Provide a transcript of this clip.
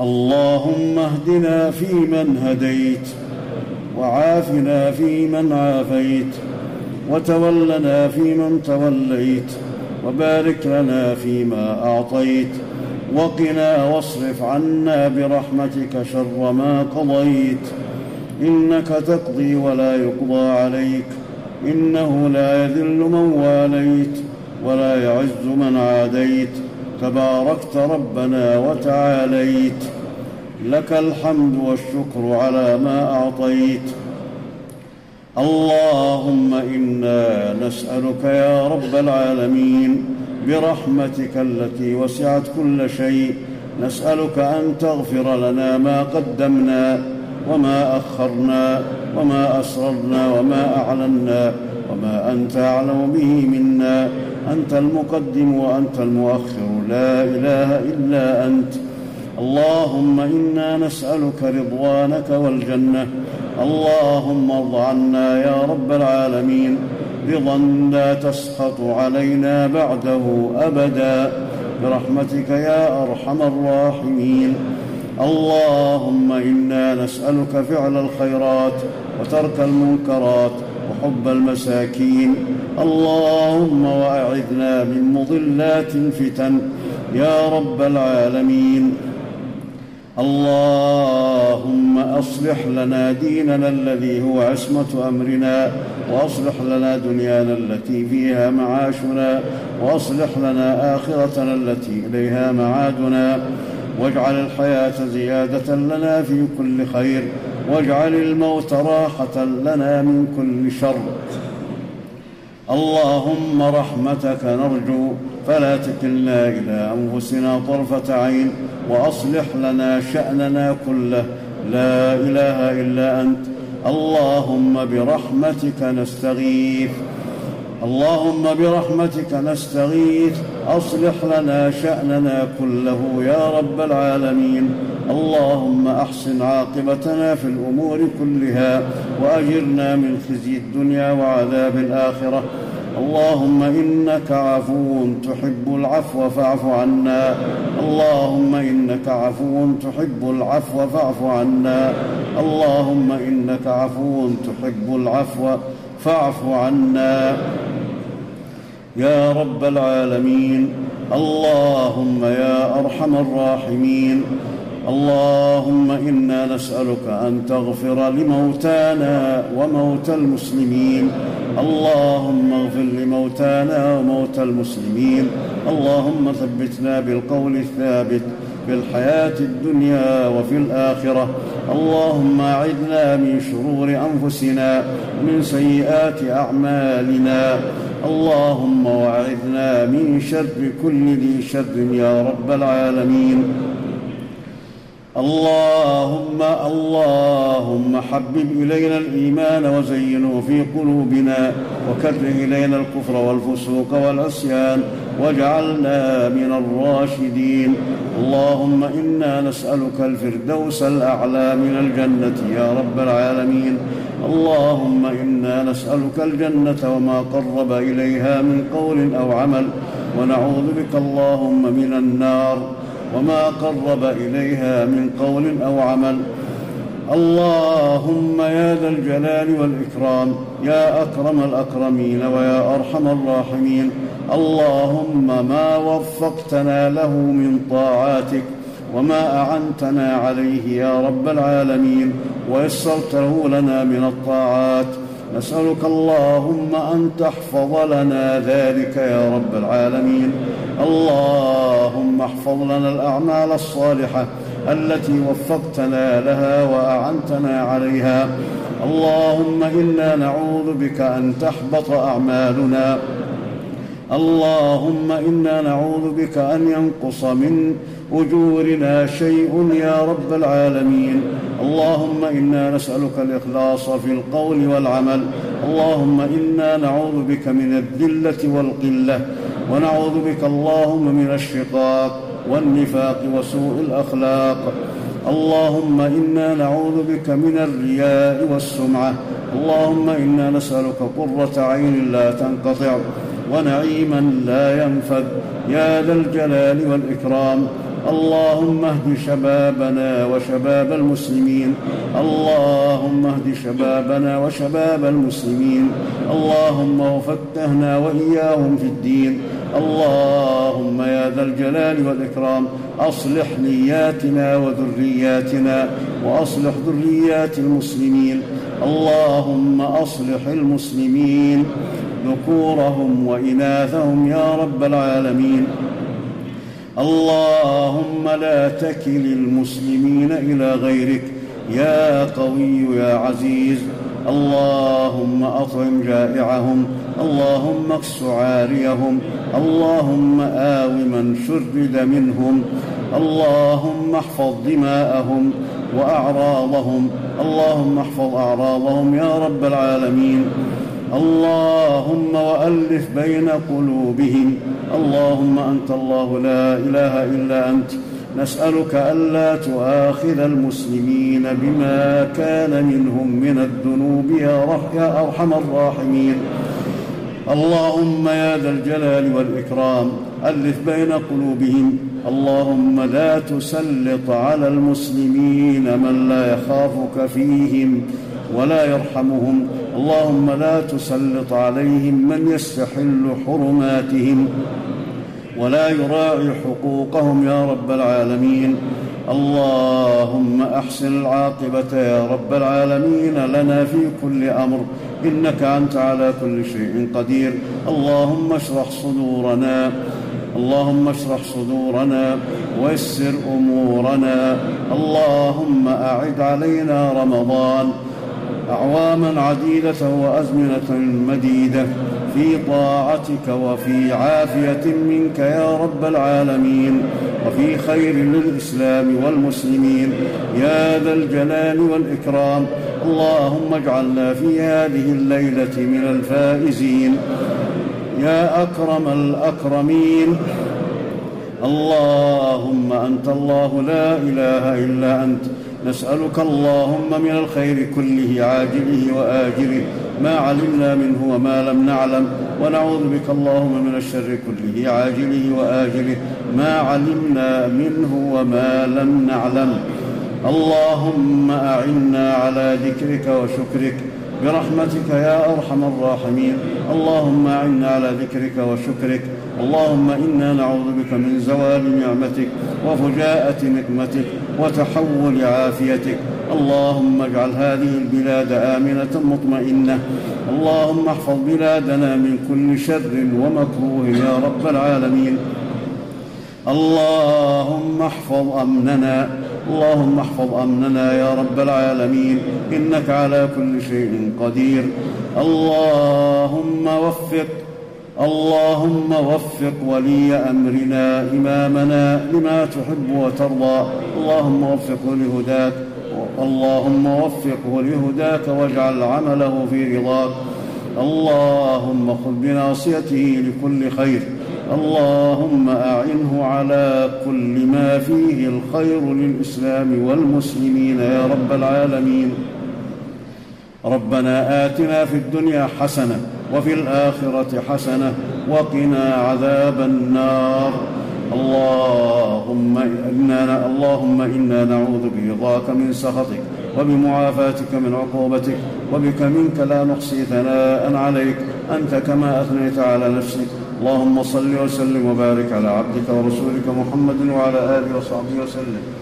اللهم اهدنا فيمن هديت وعافنا فيمن عافيت وتولنا فيمن توليت وبارك لنا فيما أعطيت وقنا واصرف عنا برحمتك شر ما قضيت إنك تقضي ولا يقضى عليك إنه لا يذل من واليت ولا يعز من عاديت تباركت ربنا وتعاليت. لك الحمد والشكر على ما أعطيت. اللهم إنا نسألك يا رب العالمين برحمتك التي وسعت كل شيء. نسألك أن تغفر لنا ما قدمنا وما أخرنا وما أسررنا وما أعلنا وما أنت أعلم به منا. أنت المقدم وأنت المؤخر. لا إله إلا أنت. اللهم إنا نسألك رضوانك والجنة. اللهم ارض عنا يا رب العالمين. رضا لا تسخط علينا بعده أبدا. برحمتك يا أرحم الراحمين. اللهم إنا نسألك فعل الخيرات وترك المنكرات وحب المساكين. اللهم واعذنا من مضلات الفتن يا رب العالمين. اللهم أصلح لنا ديننا الذي هو عصمة أمرنا وأصلح لنا دنيانا التي فيها معاشنا وأصلح لنا آخرتنا التي إليها معادنا. واجعل الحياة زيادة لنا في كل خير واجعل الموت راحة لنا من كل شر. اللهم رحمتك نرجو فلا تكلنا إلى أنفسنا طرفة عين وأصلح لنا شأننا كله. لا إله إلا أنت. اللهم برحمتك نستغيث. اللهم برحمتك نستغيث. أصلح لنا شأننا كله يا رب العالمين. اللهم أحسن عاقبتنا في الأمور كلها وأجرنا من خزي الدنيا وعذاب الآخرة. اللهم إنك عفو تحب العفو فاعف عنا. اللهم إنك عفو تحب العفو فاعف عنا. اللهم إنك عفو تحب العفو فاعف عنا. يا رب العالمين. اللهم يا أرحم الراحمين. اللهم إنا نسألك أن تغفر لموتانا وموتى المسلمين. اللهم اغفر لموتانا وموتى المسلمين. اللهم ثبتنا بالقول الثابت في الحياة الدنيا وفي الآخرة. اللهم أعذنا من شرور أنفسنا ومن سيئات أعمالنا. اللهم وأعذنا من شر كل ذي شر يا رب العالمين. اللهم اللهم حبب إلينا الإيمان وزينه في قلوبنا وكره إلينا الكفر والفسوق والعصيان واجعلنا من الراشدين. اللهم إنا نسألك الفردوس الأعلى من الجنة يا رب العالمين. اللهم إنا نسألك الجنة وما قرب إليها من قول أو عمل. ونعوذ بك اللهم من النار. وما قرب إليها من قول أو عمل. اللهم يا ذا الجلال والإكرام يا أكرم الأكرمين ويا أرحم الراحمين. اللهم ما وفقتنا له من طاعاتك وما أعنتنا عليه يا رب العالمين. ويسرته لنا من الطاعات. نسألك اللهم أن تحفظ لنا ذلك يا رب العالمين. اللهم احفظ لنا الأعمال الصالحة التي وفقتنا لها وأعنتنا عليها. اللهم إنا نعوذ بك أن تحبط أعمالنا. اللهم إنا نعوذ بك أن ينقص من اجورنا شيء يا رب العالمين. اللهم إنا نسألك الإخلاص في القول والعمل. اللهم إنا نعوذ بك من الذلة والقلة ونعوذ بك اللهم من الشقاق والنفاق وسوء الأخلاق. اللهم إنا نعوذ بك من الرياء والسمعة. اللهم إنا نسألك قرة عين لا تنقطع ونعيما لا ينفذ يا ذا الجلال والإكرام اللهم اهد شبابنا وشباب المسلمين. اللهم اهد شبابنا وشباب المسلمين. اللهم وفتهنا وإياهم في الدين. اللهم يا ذا الجلال والإكرام أصلح نياتنا وذرياتنا وأصلح ذريات المسلمين. اللهم أصلح المسلمين. ذكورهم وإناثهم يا رب العالمين. اللهم لا تكل المسلمين إلى غيرك. يا قوي يا عزيز. اللهم أطعم جائعهم. اللهم إكس عاريهم. اللهم آو من شرد منهم. اللهم احفظ دماءهم وأعراضهم. اللهم احفظ أعراضهم يا رب العالمين. اللهم وألف بين قلوبهم. اللهم أنت الله لا إله إلا أنت. نسألك ألا تؤاخذ المسلمين بما كان منهم من الذنوب. يا أرحم الراحمين. اللهم يا ذا الجلال والإكرام ألف بين قلوبهم. اللهم لا تسلط على المسلمين من لا يخافك فيهم ولا يرحمهم. اللهم لا تسلط عليهم من يستحل حرماتهم ولا يراعي حقوقهم يا رب العالمين. اللهم أحسن العاقبة يا رب العالمين لنا في كل أمر. إنك أنت على كل شيء قدير. اللهم اشرح صدورنا. اللهم اشرح صدورنا. ويسر أمورنا. اللهم أعد علينا رمضان. أعواما عديدة وأزمنة مديدة في طاعتك وفي عافية منك يا رب العالمين وفي خير للإسلام والمسلمين. يا ذا الجلال والإكرام اللهم اجعلنا في هذه الليلة من الفائزين. يا أكرم الأكرمين اللهم أنت الله لا إله إلا أنت. نسألك اللهم من الخير كله عاجله وآجله ما علمنا منه وما لم نعلم ونعوذ بك اللهم من الشر كله عاجله وآجله ما علمنا منه وما لم نعلم. اللهم أعنا على ذكرك وشكرك برحمتك يا أرحم الراحمين. اللهم أعنا على ذكرك وشكرك. اللهم إنا نعوذ بك من زوال نعمتك وفجاءة نقمتك وتحول عافيتك. اللهم اجعل هذه البلاد آمنة مطمئنة. اللهم احفظ بلادنا من كل شر ومكروه يا رب العالمين. اللهم احفظ أمننا. اللهم احفظ أمننا يا رب العالمين إنك على كل شيء قدير. اللهم وفق اللهم وفق ولي أمرنا إمامنا لما تحب وترضى. اللهم وفقه لهداك اللهم وفقه لهداك واجعل عمله في رضاك. اللهم خذ بناصيته لكل خير. اللهم أعنه على كل ما فيه الخير للإسلام والمسلمين يا رب العالمين. ربنا آتنا في الدنيا حسنة وفي الآخرة حسنة وقنا عذاب النار. اللهم إنا, اللهم إنا نعوذ برضاك من سخطك وبمعافاتك من عقوبتك وبك منك لا نحصي ثناء عليك. أنت كما أثنيت على نفسك اللهم صل وسلم وبارك على عبدك ورسولك محمد وعلى آله وصحبه وسلم.